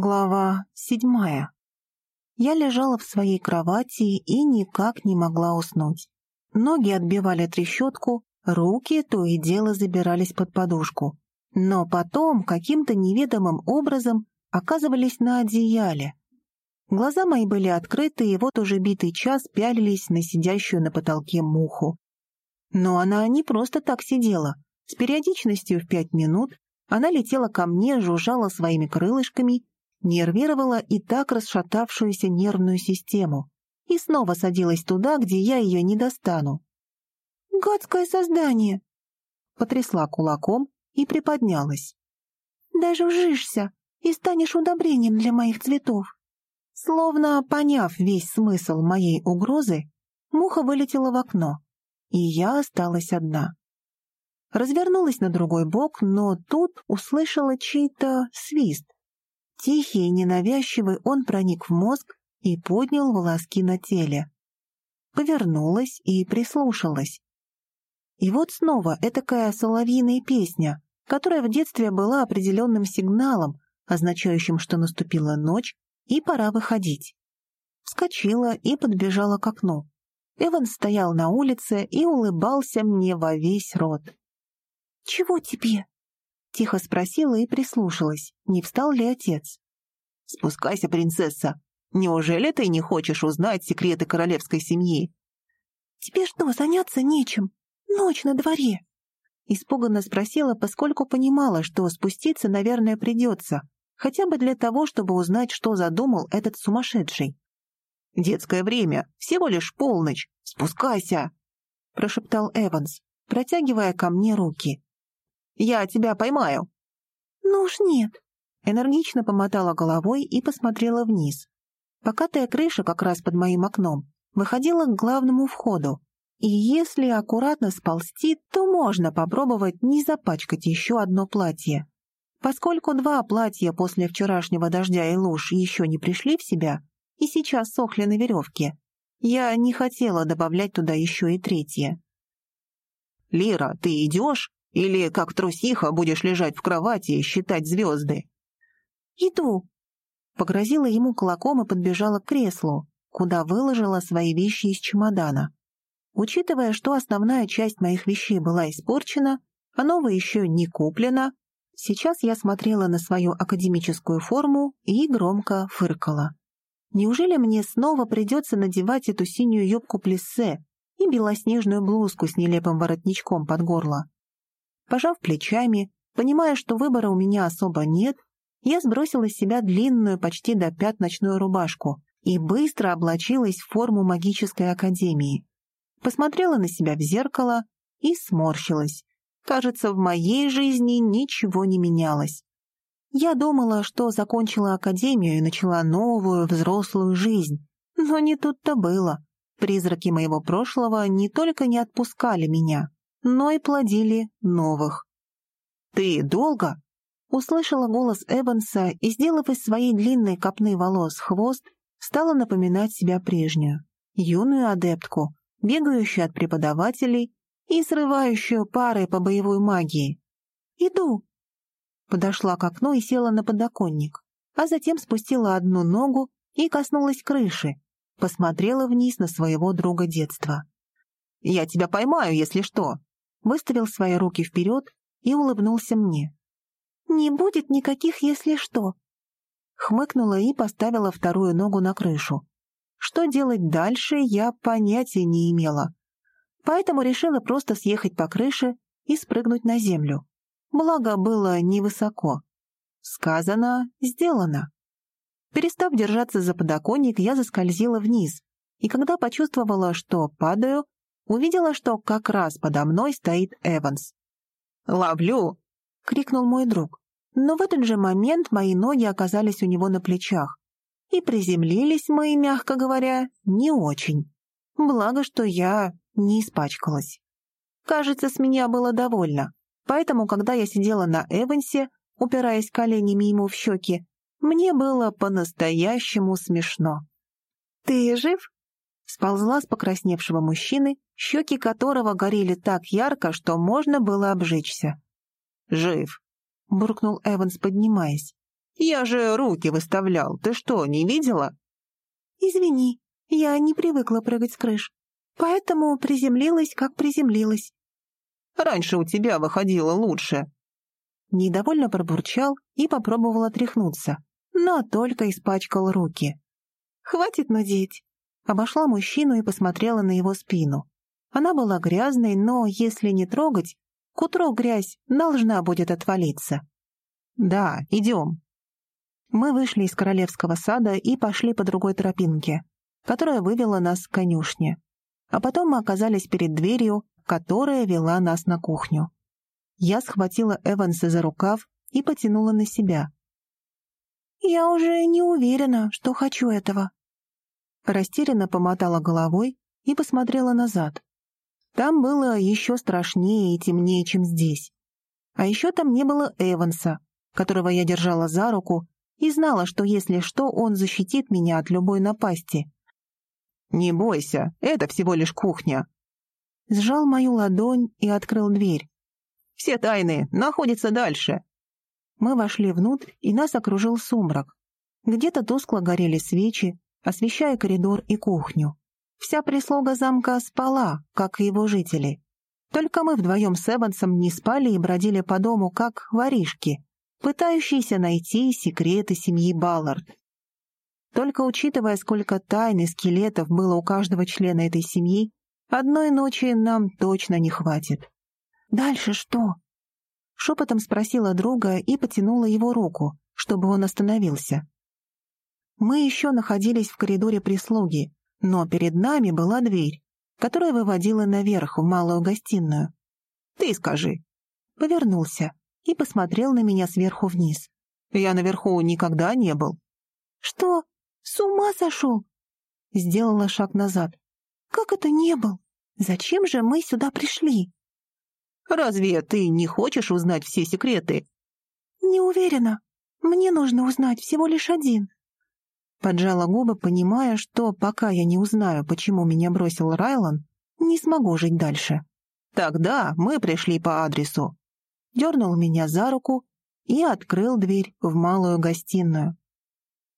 Глава седьмая. Я лежала в своей кровати и никак не могла уснуть. Ноги отбивали трещотку, руки то и дело забирались под подушку. Но потом каким-то неведомым образом оказывались на одеяле. Глаза мои были открыты, и вот уже битый час пялились на сидящую на потолке муху. Но она не просто так сидела. С периодичностью в пять минут она летела ко мне, жужжала своими крылышками нервировала и так расшатавшуюся нервную систему и снова садилась туда, где я ее не достану. «Гадское создание!» Потрясла кулаком и приподнялась. «Даже вжишься и станешь удобрением для моих цветов». Словно поняв весь смысл моей угрозы, муха вылетела в окно, и я осталась одна. Развернулась на другой бок, но тут услышала чей-то свист. Тихий и ненавязчивый он проник в мозг и поднял волоски на теле. Повернулась и прислушалась. И вот снова этакая соловьиная песня, которая в детстве была определенным сигналом, означающим, что наступила ночь и пора выходить. Вскочила и подбежала к окну. Эван стоял на улице и улыбался мне во весь рот. «Чего тебе?» Тихо спросила и прислушалась, не встал ли отец. «Спускайся, принцесса. Неужели ты не хочешь узнать секреты королевской семьи?» «Тебе что, заняться нечем? Ночь на дворе!» Испуганно спросила, поскольку понимала, что спуститься, наверное, придется, хотя бы для того, чтобы узнать, что задумал этот сумасшедший. «Детское время, всего лишь полночь. Спускайся!» — прошептал Эванс, протягивая ко мне руки. Я тебя поймаю». «Ну уж нет». Энергично помотала головой и посмотрела вниз. Покатая крыша как раз под моим окном выходила к главному входу, и если аккуратно сползти, то можно попробовать не запачкать еще одно платье. Поскольку два платья после вчерашнего дождя и луж еще не пришли в себя и сейчас сохли на веревке, я не хотела добавлять туда еще и третье. «Лира, ты идешь?» Или, как трусиха, будешь лежать в кровати и считать звезды?» «Иду», — погрозила ему кулаком и подбежала к креслу, куда выложила свои вещи из чемодана. Учитывая, что основная часть моих вещей была испорчена, а новая еще не куплена, сейчас я смотрела на свою академическую форму и громко фыркала. Неужели мне снова придется надевать эту синюю юбку-плессе и белоснежную блузку с нелепым воротничком под горло? Пожав плечами, понимая, что выбора у меня особо нет, я сбросила с себя длинную, почти до пят ночную рубашку и быстро облачилась в форму магической академии. Посмотрела на себя в зеркало и сморщилась. Кажется, в моей жизни ничего не менялось. Я думала, что закончила академию и начала новую взрослую жизнь, но не тут-то было. Призраки моего прошлого не только не отпускали меня, но и плодили новых. «Ты долго?» Услышала голос Эванса и, сделав из своей длинной копны волос хвост, стала напоминать себя прежнюю, юную адептку, бегающую от преподавателей и срывающую пары по боевой магии. «Иду!» Подошла к окну и села на подоконник, а затем спустила одну ногу и коснулась крыши, посмотрела вниз на своего друга детства. «Я тебя поймаю, если что!» Выставил свои руки вперед и улыбнулся мне. «Не будет никаких «если что». Хмыкнула и поставила вторую ногу на крышу. Что делать дальше, я понятия не имела. Поэтому решила просто съехать по крыше и спрыгнуть на землю. Благо, было невысоко. Сказано, сделано. Перестав держаться за подоконник, я заскользила вниз, и когда почувствовала, что падаю, увидела, что как раз подо мной стоит Эванс. «Ловлю!» — крикнул мой друг. Но в этот же момент мои ноги оказались у него на плечах. И приземлились мы, мягко говоря, не очень. Благо, что я не испачкалась. Кажется, с меня было довольно. Поэтому, когда я сидела на Эвансе, упираясь коленями ему в щеки, мне было по-настоящему смешно. «Ты жив?» Сползла с покрасневшего мужчины щеки которого горели так ярко, что можно было обжечься. «Жив», — буркнул Эванс, поднимаясь. Я же руки выставлял, ты что, не видела?» «Извини, я не привыкла прыгать с крыш, поэтому приземлилась, как приземлилась». «Раньше у тебя выходило лучше». Недовольно пробурчал и попробовал отряхнуться, но только испачкал руки. «Хватит нудеть!» Обошла мужчину и посмотрела на его спину. Она была грязной, но если не трогать, к утру грязь должна будет отвалиться. «Да, идем». Мы вышли из королевского сада и пошли по другой тропинке, которая вывела нас к конюшне. А потом мы оказались перед дверью, которая вела нас на кухню. Я схватила Эванса за рукав и потянула на себя. «Я уже не уверена, что хочу этого». Растерянно помотала головой и посмотрела назад. Там было еще страшнее и темнее, чем здесь. А еще там не было Эванса, которого я держала за руку и знала, что если что, он защитит меня от любой напасти. «Не бойся, это всего лишь кухня». Сжал мою ладонь и открыл дверь. «Все тайны находятся дальше». Мы вошли внутрь, и нас окружил сумрак. Где-то тускло горели свечи, освещая коридор и кухню. Вся прислуга замка спала, как и его жители. Только мы вдвоем с Эвансом не спали и бродили по дому, как воришки, пытающиеся найти секреты семьи Баллард. Только учитывая, сколько тайн и скелетов было у каждого члена этой семьи, одной ночи нам точно не хватит. «Дальше что?» Шепотом спросила друга и потянула его руку, чтобы он остановился. Мы еще находились в коридоре прислуги, но перед нами была дверь, которая выводила наверх в малую гостиную. «Ты скажи». Повернулся и посмотрел на меня сверху вниз. «Я наверху никогда не был». «Что? С ума сошел?» Сделала шаг назад. «Как это не был? Зачем же мы сюда пришли?» «Разве ты не хочешь узнать все секреты?» «Не уверена. Мне нужно узнать всего лишь один». Поджала губы, понимая, что пока я не узнаю, почему меня бросил Райлан, не смогу жить дальше. «Тогда мы пришли по адресу». Дернул меня за руку и открыл дверь в малую гостиную.